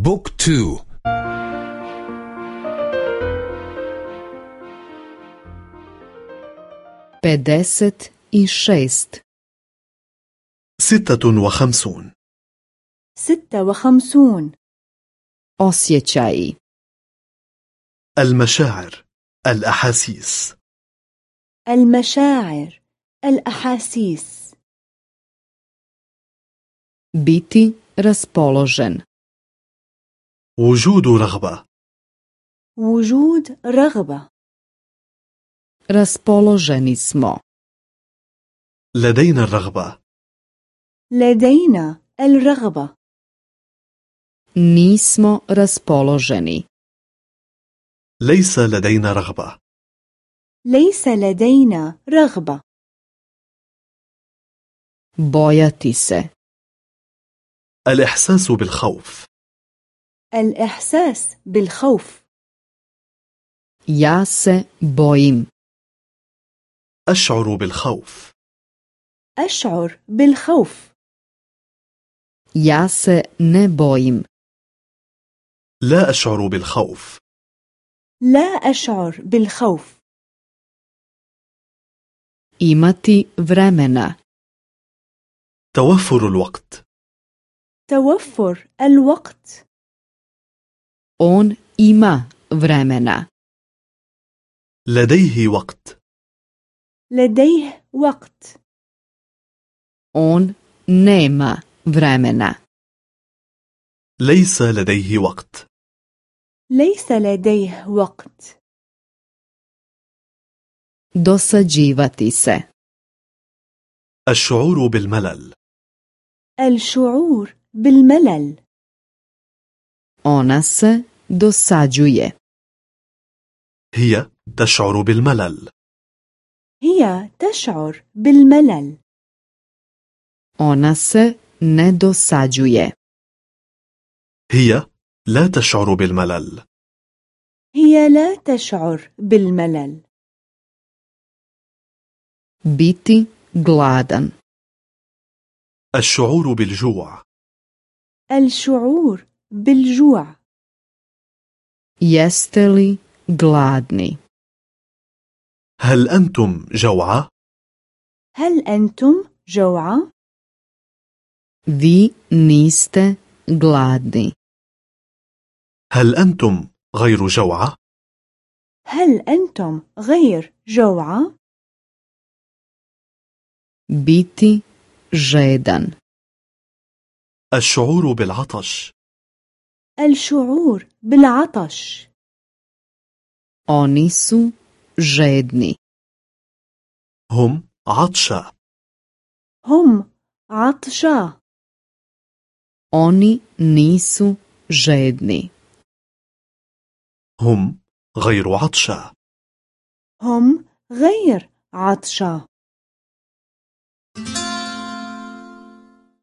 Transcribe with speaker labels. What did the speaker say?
Speaker 1: بوك تو.
Speaker 2: pedeset i šest
Speaker 3: ستة وخمسون.
Speaker 4: ستة وخمسون.
Speaker 2: osjećaji
Speaker 3: المشاعر الأحاسيس.
Speaker 4: المشاعر الأحاسيس.
Speaker 2: biti raspoložen
Speaker 3: وجود رغبة.
Speaker 4: وجود رغبة.
Speaker 2: Raspoloženi smo.
Speaker 3: لدينا الرغبة.
Speaker 4: لدينا الرغبة.
Speaker 2: Nismo raspoloženi.
Speaker 3: ليس لدينا رغبة.
Speaker 4: ليس لدينا رغبة.
Speaker 2: Bojati se.
Speaker 3: الإحساس بالخوف.
Speaker 4: الإحساس بالخوف.
Speaker 2: Ja se bojim.
Speaker 3: أشعر بالخوف.
Speaker 4: أشعر بالخوف.
Speaker 2: Ja se ne bojim.
Speaker 3: لا أشعر بالخوف.
Speaker 4: لا أشعر بالخوف.
Speaker 2: Imati vremena.
Speaker 3: توفر الوقت.
Speaker 4: توفر الوقت.
Speaker 2: On ima vremena.
Speaker 3: لديه وقت.
Speaker 4: لديه وقت.
Speaker 2: On nema vremena.
Speaker 3: ليس لديه وقت.
Speaker 4: ليس لديه وقت.
Speaker 2: Dosađivati se.
Speaker 3: الشعور بالملل.
Speaker 4: الشعور بالملل.
Speaker 2: Ona se dosađuje
Speaker 3: هي تشعر بالملل.
Speaker 4: هي تشعر بالملل.
Speaker 2: ona se ne dosađuje
Speaker 3: هي لا تشعر بالملل.
Speaker 4: هي لا تشعر بالملل.
Speaker 2: biti gladan
Speaker 3: الشعور بالجوع.
Speaker 4: الشعور بالجوع
Speaker 2: jeste li gladni
Speaker 3: هل أنتم جوعى؟
Speaker 4: هل أنتم جوعى؟
Speaker 2: vi niste gladni
Speaker 3: هل أنتم غير جوعى؟
Speaker 4: هل أنتم غير جوعى؟
Speaker 2: biti žedan
Speaker 3: الشعور بالعطش
Speaker 4: الشعور بالعطش.
Speaker 2: Oni su žedni.
Speaker 3: هم عطشى
Speaker 4: هم عطشى
Speaker 2: oni nisu žedni.
Speaker 3: هم غير عطشى
Speaker 4: هم غير عطشى